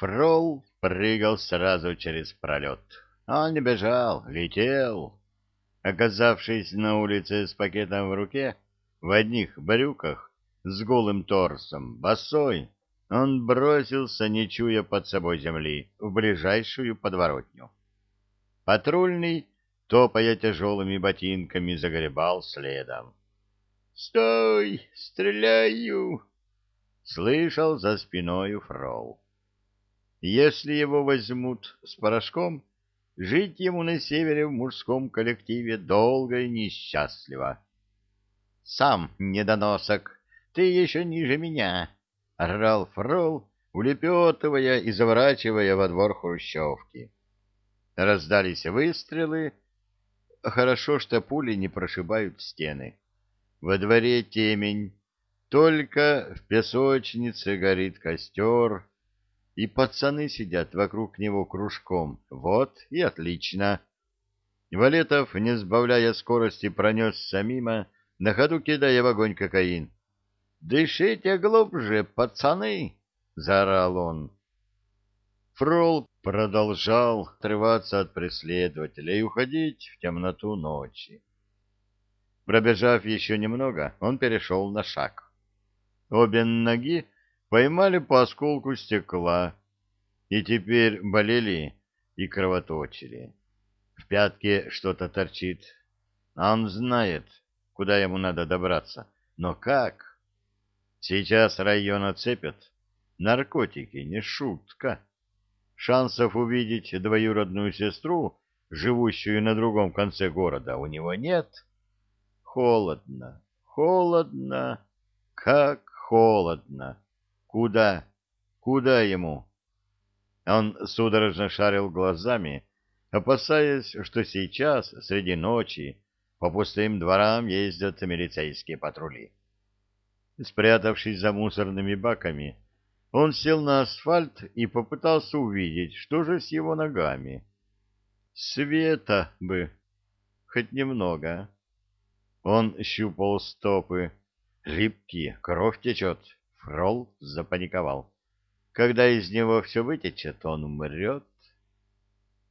Фрол прыгал сразу через пролет. Он не бежал, летел. Оказавшись на улице с пакетом в руке, в одних брюках, с голым торсом, босой, он бросился, не чуя под собой земли, в ближайшую подворотню. Патрульный, топая тяжелыми ботинками, загребал следом. «Стой! Стреляю!» — слышал за спиной Фрол. Если его возьмут с порошком, жить ему на севере в мужском коллективе долго и несчастливо. «Сам, недоносок, ты еще ниже меня!» — орал Фрол, улепетывая и заворачивая во двор хрущевки. Раздались выстрелы. Хорошо, что пули не прошибают стены. Во дворе темень, только в песочнице горит костер, и пацаны сидят вокруг него кружком. Вот и отлично. Валетов, не сбавляя скорости, пронесся мимо, на ходу кидая в огонь кокаин. «Дышите глубже, пацаны!» — заорал он. Фрол продолжал отрываться от преследователя и уходить в темноту ночи. Пробежав еще немного, он перешел на шаг. Обе ноги поймали по осколку стекла и теперь болели и кровоточили. В пятке что-то торчит. А он знает, куда ему надо добраться. Но как? Сейчас район оцепят. Наркотики, не шутка. Шансов увидеть двоюродную сестру, живущую на другом конце города, у него нет. Холодно, холодно, как холодно. Куда? Куда ему? Он судорожно шарил глазами, опасаясь, что сейчас, среди ночи, по пустым дворам ездят милицейские патрули. Спрятавшись за мусорными баками, он сел на асфальт и попытался увидеть, что же с его ногами. Света бы, хоть немного. Он щупал стопы, липкие, кровь течет. Фрол запаниковал. Когда из него все вытечет, он умрет.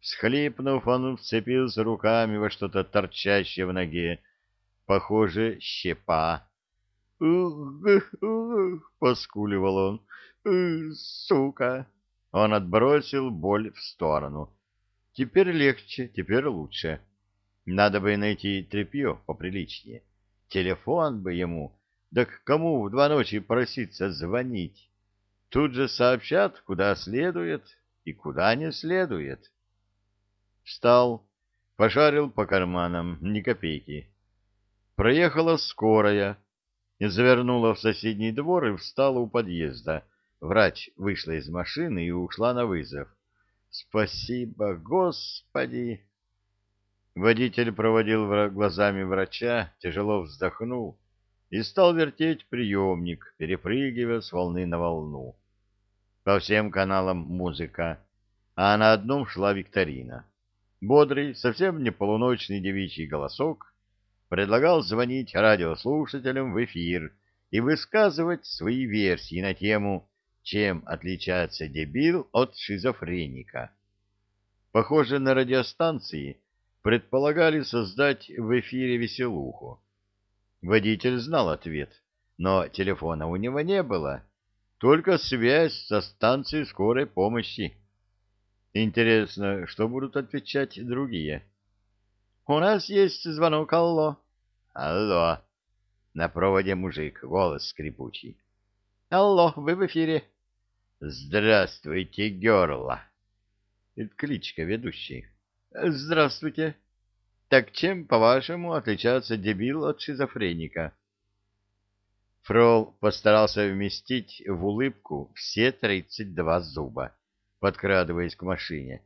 Всхлипнув, он вцепился руками во что-то торчащее в ноге. Похоже, щепа. «Ух-ух-ух!» — поскуливал он. «Сука!» Он отбросил боль в сторону. «Теперь легче, теперь лучше. Надо бы найти тряпье поприличнее. Телефон бы ему да к кому в два ночи проситься звонить? Тут же сообщат, куда следует и куда не следует. Встал, пошарил по карманам, ни копейки. Проехала скорая, завернула в соседний двор и встала у подъезда. Врач вышла из машины и ушла на вызов. «Спасибо, Господи!» Водитель проводил глазами врача, тяжело вздохнул и стал вертеть приемник, перепрыгивая с волны на волну. По всем каналам музыка, а на одном шла викторина. Бодрый, совсем не полуночный девичий голосок предлагал звонить радиослушателям в эфир и высказывать свои версии на тему «Чем отличается дебил от шизофреника?». Похоже, на радиостанции предполагали создать в эфире веселуху Водитель знал ответ, но телефона у него не было, только связь со станцией скорой помощи. Интересно, что будут отвечать другие? «У нас есть звонок, алло». «Алло». На проводе мужик, голос скрипучий. «Алло, вы в эфире». «Здравствуйте, Герла». Это кличка ведущей. «Здравствуйте». Так чем, по-вашему, отличается дебил от шизофреника? Фрол постарался вместить в улыбку все тридцать два зуба, подкрадываясь к машине.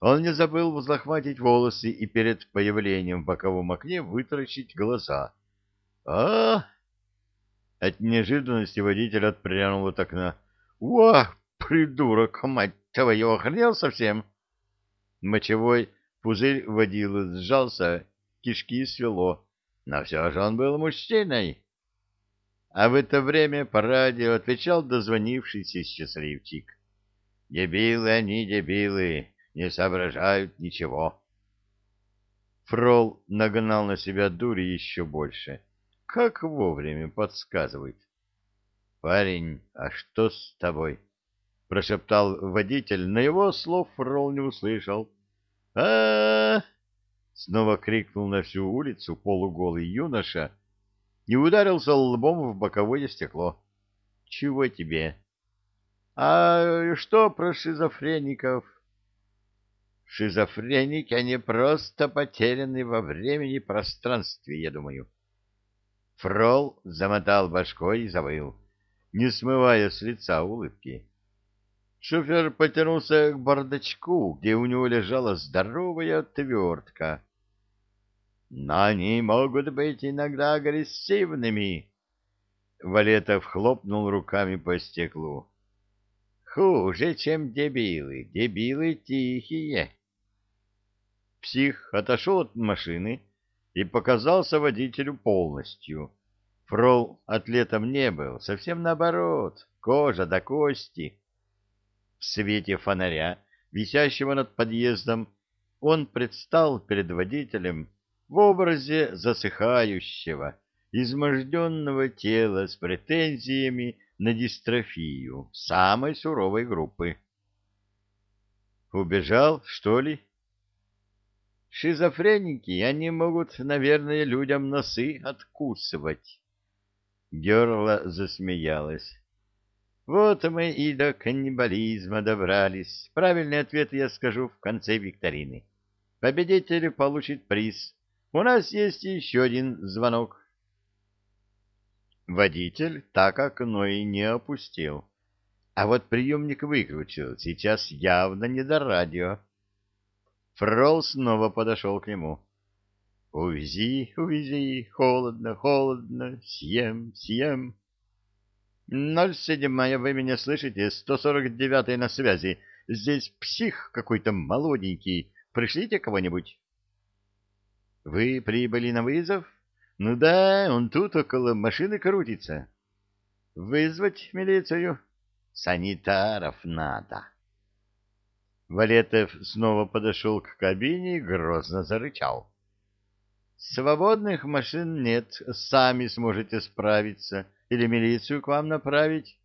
Он не забыл взлохматить волосы и перед появлением в боковом окне вытаращить глаза. а От неожиданности водитель отпрянул от окна. «Уа, придурок, мать твою, охренел совсем?» Мочевой Пузырь водил сжался, кишки свело, но все же он был мужчиной. А в это время по радио отвечал дозвонившийся счастливчик. Дебилы они, дебилы, не соображают ничего. Фрол нагнал на себя дури еще больше. Как вовремя подсказывает. «Парень, а что с тобой?» — прошептал водитель, но его слов Фрол не услышал. А снова крикнул на всю улицу полуголый юноша и ударился лбом в боковое стекло. «Чего тебе?» «А что про шизофреников?» Шизофреники, они просто потеряны во времени и пространстве, я думаю. Фрол замотал башкой и завыл, не смывая с лица улыбки. Шофер потянулся к бардачку, где у него лежала здоровая отвертка. Но они могут быть иногда агрессивными. Валетов хлопнул руками по стеклу. Хуже, чем дебилы. Дебилы тихие. Псих отошел от машины и показался водителю полностью. Фрол атлетом не был, совсем наоборот, кожа до кости. В свете фонаря, висящего над подъездом, он предстал перед водителем в образе засыхающего, изможденного тела с претензиями на дистрофию самой суровой группы. Убежал, что ли? Шизофреники, они могут, наверное, людям носы откусывать. Герла засмеялась. Вот мы и до каннибализма добрались. Правильный ответ я скажу в конце викторины. Победитель получит приз. У нас есть еще один звонок. Водитель так окно и не опустил. А вот приемник выключил. Сейчас явно не до радио. Фрол снова подошел к нему. «Увези, увези, холодно, холодно, съем, съем». «Ноль седьмая, вы меня слышите? Сто сорок девятая на связи. Здесь псих какой-то молоденький. Пришлите кого-нибудь». «Вы прибыли на вызов?» «Ну да, он тут около машины крутится». «Вызвать милицию?» «Санитаров надо». Валетов снова подошел к кабине и грозно зарычал. «Свободных машин нет, сами сможете справиться или милицию к вам направить».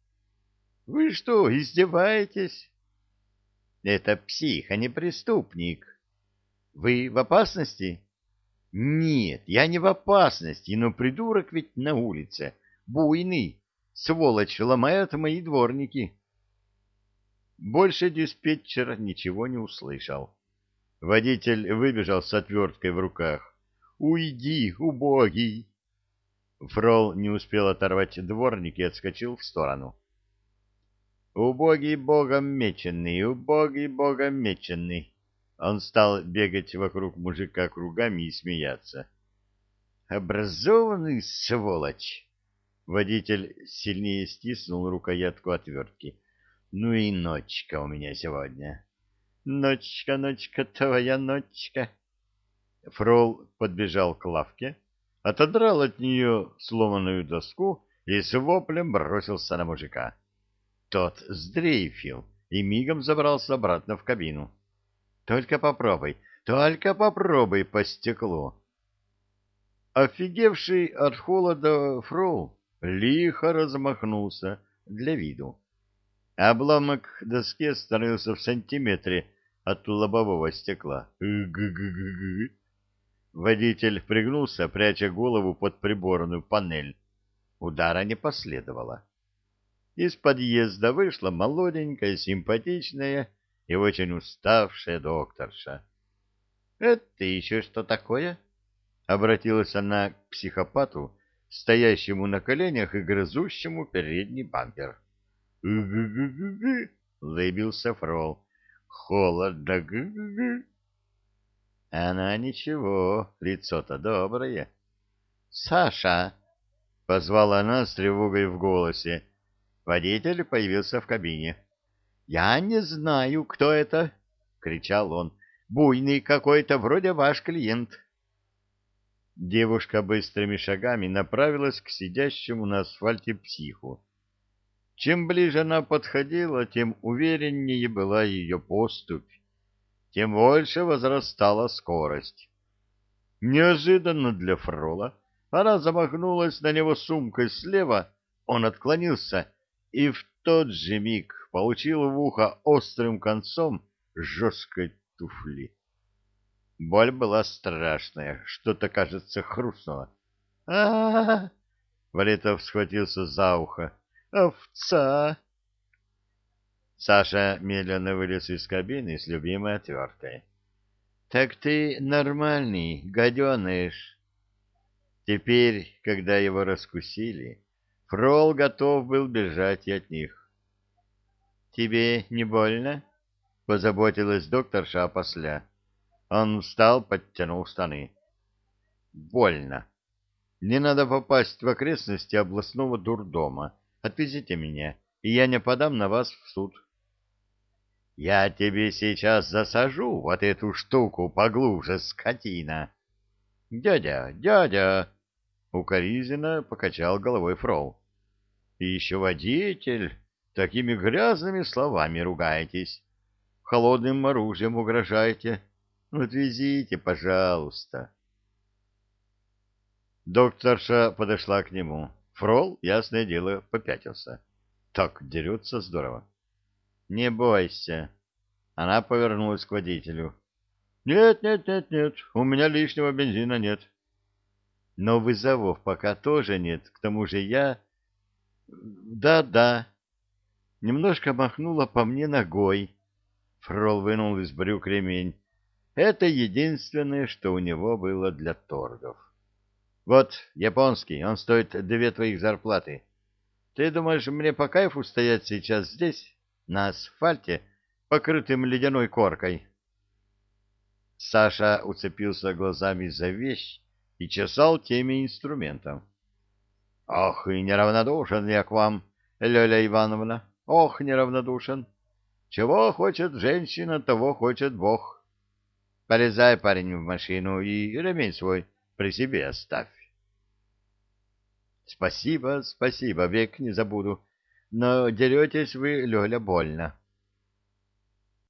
«Вы что, издеваетесь?» «Это псих, а не преступник». «Вы в опасности?» «Нет, я не в опасности, но придурок ведь на улице, буйный, сволочь, ломает мои дворники». Больше диспетчер ничего не услышал. Водитель выбежал с отверткой в руках. «Уйди, убогий!» Фрол не успел оторвать дворник и отскочил в сторону. «Убогий богом меченый, убогий богом меченый!» Он стал бегать вокруг мужика кругами и смеяться. «Образованный сволочь!» Водитель сильнее стиснул рукоятку отвертки. Ну и ночка у меня сегодня. Ночка, ночка, твоя ночка. Фрол подбежал к лавке, отодрал от нее сломанную доску и с воплем бросился на мужика. Тот сдрейфил и мигом забрался обратно в кабину. Только попробуй, только попробуй по стеклу. Офигевший от холода Фрол лихо размахнулся для виду Обломок доски остановился в сантиметре от лобового стекла. Г-г-г-г. Водитель пригнулся, пряча голову под приборную панель. Удара не последовало. Из подъезда вышла молоденькая, симпатичная и очень уставшая докторша. — Это еще что такое? — обратилась она к психопату, стоящему на коленях и грызущему передний бампер. «Гы-гы-гы-гы!» — лыбился Фрол. «Холодно! Гы-гы-гы!» «Она ничего, лицо-то доброе». «Саша!» — позвала она с тревогой в голосе. Водитель появился в кабине. «Я не знаю, кто это!» — кричал он. «Буйный какой-то, вроде ваш клиент». Девушка быстрыми шагами направилась к сидящему на асфальте психу. Чем ближе она подходила, тем увереннее была ее поступь, тем больше возрастала скорость. Неожиданно для Фрола она замахнулась на него сумкой слева, он отклонился и в тот же миг получил в ухо острым концом жесткой туфли. Боль была страшная, что-то, кажется, хрустнуло. а а, -а Валетов схватился за ухо. «Овца!» Саша медленно вылез из кабины с любимой отверткой. «Так ты нормальный, гаденыш!» Теперь, когда его раскусили, Фрол готов был бежать и от них. «Тебе не больно?» — позаботилась докторша опосля. Он встал, подтянул штаны. «Больно. Мне надо попасть в окрестности областного дурдома. Отвезите меня, и я не подам на вас в суд». «Я тебе сейчас засажу вот эту штуку поглубже, скотина!» «Дядя, дядя!» — укоризненно покачал головой Фрол. «И еще водитель, такими грязными словами ругаетесь, холодным оружием угрожаете. Отвезите, пожалуйста». Докторша подошла к нему. Фрол, ясное дело, попятился. Так дерется здорово. «Не бойся». Она повернулась к водителю. Нет, нет, нет, нет, у меня лишнего бензина нет. Но вызовов пока тоже нет, к тому же я... Да-да. Немножко махнула по мне ногой. Фрол вынул из брюк ремень. Это единственное, что у него было для торгов. Вот, японский, он стоит две твоих зарплаты. Ты думаешь, мне по кайфу стоять сейчас здесь, на асфальте, покрытым ледяной коркой? Саша уцепился глазами за вещь и чесал теми инструментом. — Ох, и неравнодушен я к вам, Лёля Ивановна, ох, неравнодушен. Чего хочет женщина, того хочет Бог. Полезай, парень, в машину и ремень свой при себе оставь. — Спасибо, спасибо, век не забуду. Но деретесь вы, Лёля, больно.